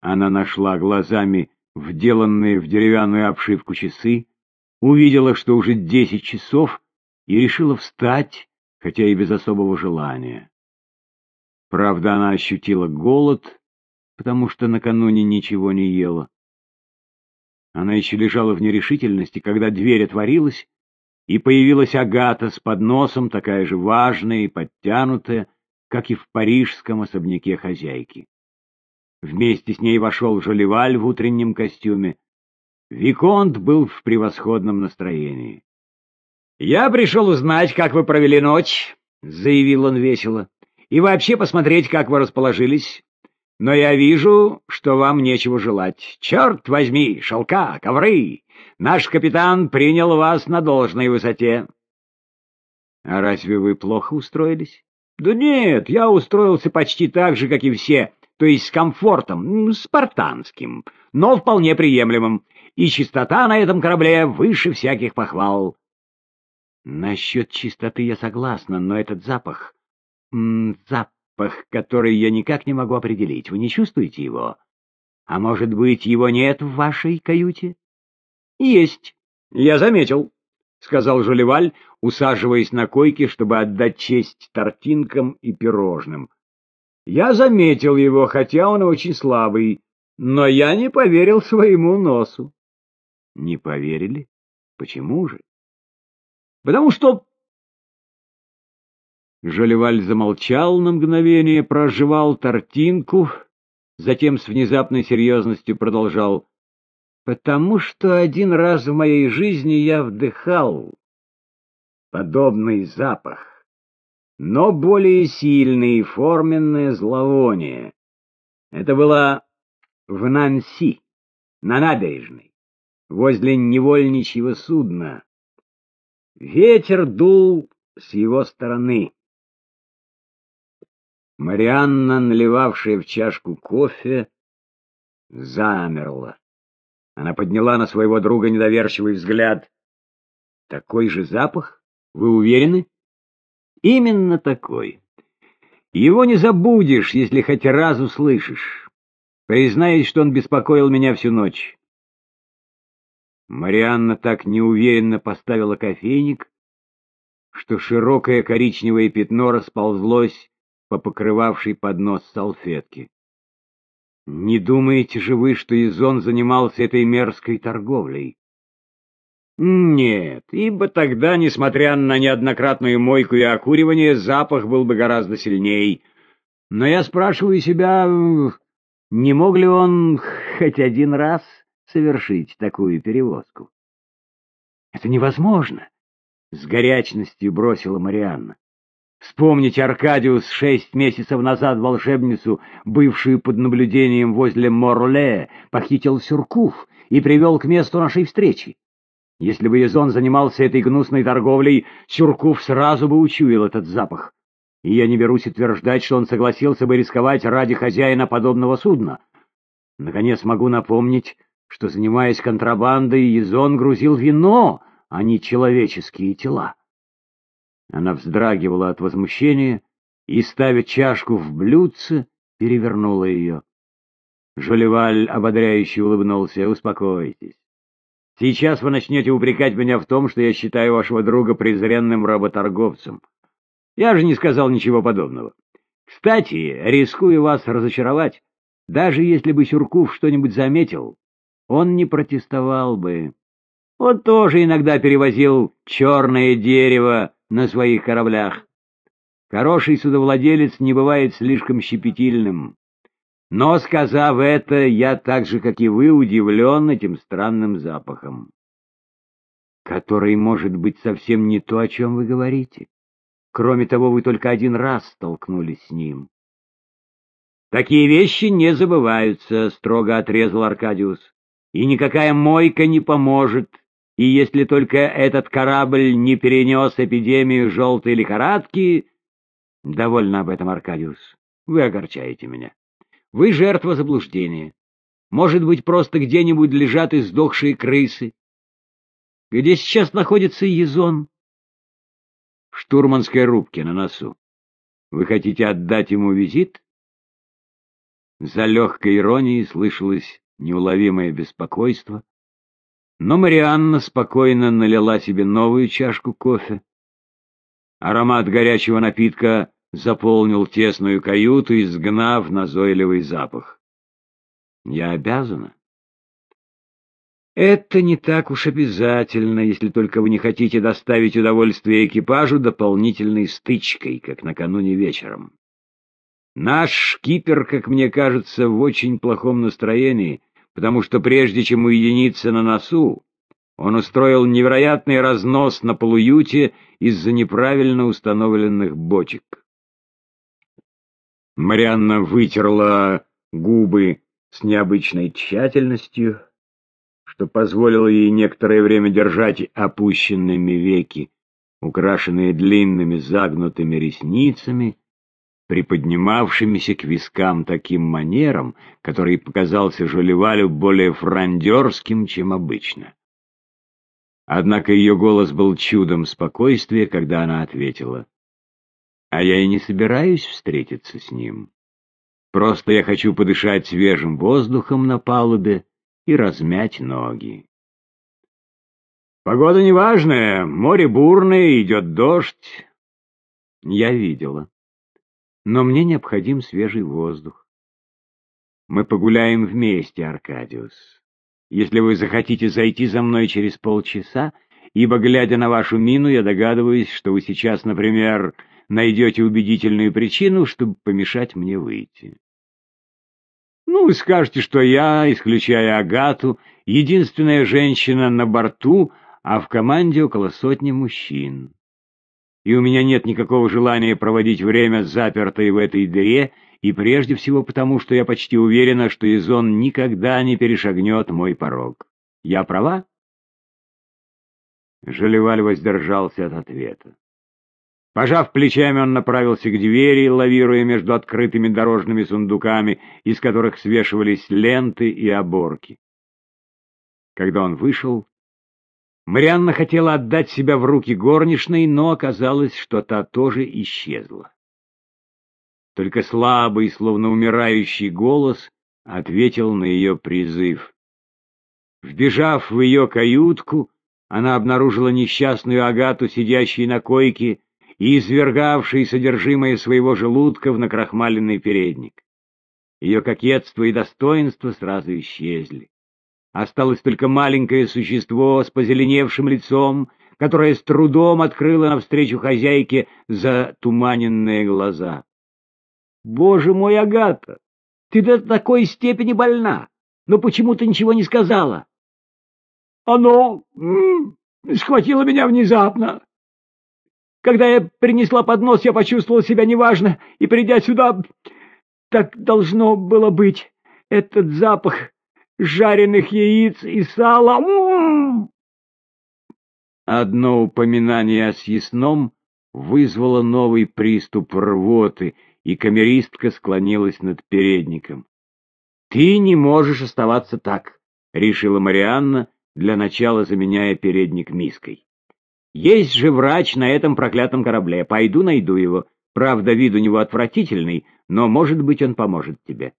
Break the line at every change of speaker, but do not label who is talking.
Она нашла глазами вделанные в деревянную обшивку часы, увидела, что уже десять часов, и решила встать, хотя и без особого желания. Правда, она ощутила голод, потому что накануне ничего не ела. Она еще лежала в нерешительности, когда дверь отворилась, и появилась Агата с подносом, такая же важная и подтянутая, как и в парижском особняке хозяйки. Вместе с ней вошел Жолеваль в утреннем костюме. Виконт был в превосходном настроении. «Я пришел узнать, как вы провели ночь», — заявил он весело, — «и вообще посмотреть, как вы расположились. Но я вижу, что вам нечего желать. Черт возьми, шелка, ковры! Наш капитан принял вас на должной высоте». «А разве вы плохо устроились?» «Да нет, я устроился почти так же, как и все, то есть с комфортом, спартанским, но вполне приемлемым, и чистота на этом корабле выше всяких похвал». «Насчет чистоты я согласна, но этот запах... Запах, который я никак не могу определить, вы не чувствуете его? А может быть, его нет в вашей каюте?» «Есть, я заметил», — сказал Жолеваль, усаживаясь на койке, чтобы отдать честь тортинкам и пирожным. «Я заметил его, хотя он очень слабый, но я не поверил своему носу». «Не поверили? Почему же?» «Потому что...» Жолеваль замолчал на мгновение, прожевал тортинку, затем с внезапной серьезностью продолжал. «Потому что один раз в моей жизни я вдыхал подобный запах, но более сильное и форменное зловоние. Это было в Нанси, на набережной, возле невольничьего судна. Ветер дул с его стороны. Марианна, наливавшая в чашку кофе, замерла. Она подняла на своего друга недоверчивый взгляд. Такой же запах? Вы уверены? Именно такой. Его не забудешь, если хоть раз услышишь. Признаюсь, что он беспокоил меня всю ночь. Марианна так неуверенно поставила кофейник, что широкое коричневое пятно расползлось по покрывавшей поднос салфетки. Не думаете же вы, что Изон занимался этой мерзкой торговлей? Нет, ибо тогда, несмотря на неоднократную мойку и окуривание, запах был бы гораздо сильней. Но я спрашиваю себя, не мог ли он хоть один раз совершить такую перевозку? Это невозможно, — с горячностью бросила Марианна. Вспомните Аркадиус шесть месяцев назад волшебницу, бывшую под наблюдением возле Морле, похитил Сюркув и привел к месту нашей встречи. Если бы Язон занимался этой гнусной торговлей, Сюркув сразу бы учуял этот запах. И я не берусь утверждать, что он согласился бы рисковать ради хозяина подобного судна. Наконец могу напомнить, что, занимаясь контрабандой, Язон грузил вино, а не человеческие тела. Она вздрагивала от возмущения и, ставя чашку в блюдце, перевернула ее. Жолеваль ободряюще улыбнулся. «Успокойтесь. Сейчас вы начнете упрекать меня в том, что я считаю вашего друга презренным работорговцем. Я же не сказал ничего подобного. Кстати, рискую вас разочаровать, даже если бы Сюркув что-нибудь заметил, он не протестовал бы. Он тоже иногда перевозил черное дерево на своих кораблях. Хороший судовладелец не бывает слишком щепетильным. Но, сказав это, я так же, как и вы, удивлен этим странным запахом, который может быть совсем не то, о чем вы говорите. Кроме того, вы только один раз столкнулись с ним. «Такие вещи не забываются», — строго отрезал Аркадиус. «И никакая мойка не поможет, и если только этот корабль не перенес эпидемию желтой лихорадки...» «Довольно об этом, Аркадиус. Вы огорчаете меня». Вы жертва заблуждения. Может быть, просто где-нибудь лежат издохшие крысы. Где сейчас находится Езон? В штурманской рубке на носу. Вы хотите отдать ему визит? За легкой иронией слышалось неуловимое беспокойство, но Марианна спокойно налила себе новую чашку кофе. Аромат горячего напитка заполнил тесную каюту, изгнав назойливый запах. Я обязана. Это не так уж обязательно, если только вы не хотите доставить удовольствие экипажу дополнительной стычкой, как накануне вечером. Наш шкипер, как мне кажется, в очень плохом настроении, потому что прежде чем уединиться на носу, он устроил невероятный разнос на полуюте из-за неправильно установленных бочек. Марианна вытерла губы с необычной тщательностью, что позволило ей некоторое время держать опущенными веки, украшенные длинными загнутыми ресницами, приподнимавшимися к вискам таким манером, который показался Жолевалю более франдерским, чем обычно. Однако ее голос был чудом спокойствия, когда она ответила. «А я и не собираюсь встретиться с ним. Просто я хочу подышать свежим воздухом на палубе и размять ноги. Погода неважная, море бурное, идет дождь. Я видела. Но мне необходим свежий воздух. Мы погуляем вместе, Аркадиус. Если вы захотите зайти за мной через полчаса, ибо, глядя на вашу мину, я догадываюсь, что вы сейчас, например, найдете убедительную причину, чтобы помешать мне выйти. Ну, вы скажете, что я, исключая Агату, единственная женщина на борту, а в команде около сотни мужчин. И у меня нет никакого желания проводить время запертой в этой дыре, и прежде всего потому, что я почти уверена, что Изон никогда не перешагнет мой порог. Я права? Жалеваль воздержался от ответа. Пожав плечами, он направился к двери, лавируя между открытыми дорожными сундуками, из которых свешивались ленты и оборки. Когда он вышел, Марианна хотела отдать себя в руки горничной, но оказалось, что та тоже исчезла. Только слабый, словно умирающий голос ответил на ее призыв. Вбежав в ее каютку, она обнаружила несчастную Агату, сидящей на койке, и извергавший содержимое своего желудка в накрахмаленный передник. Ее кокетство и достоинство сразу исчезли. Осталось только маленькое существо с позеленевшим лицом, которое с трудом открыло навстречу хозяйке затуманенные глаза. «Боже мой, Агата, ты до такой степени больна, но почему ты ничего не сказала?» «Оно схватило меня внезапно. Когда я принесла поднос, я почувствовала себя неважно, и, придя сюда, так должно было быть. Этот запах жареных яиц и сала... Одно упоминание о съестном вызвало новый приступ рвоты, и камеристка склонилась над передником. — Ты не можешь оставаться так, — решила Марианна, для начала заменяя передник миской. Есть же врач на этом проклятом корабле. Пойду найду его. Правда, вид у него отвратительный, но, может быть, он поможет тебе.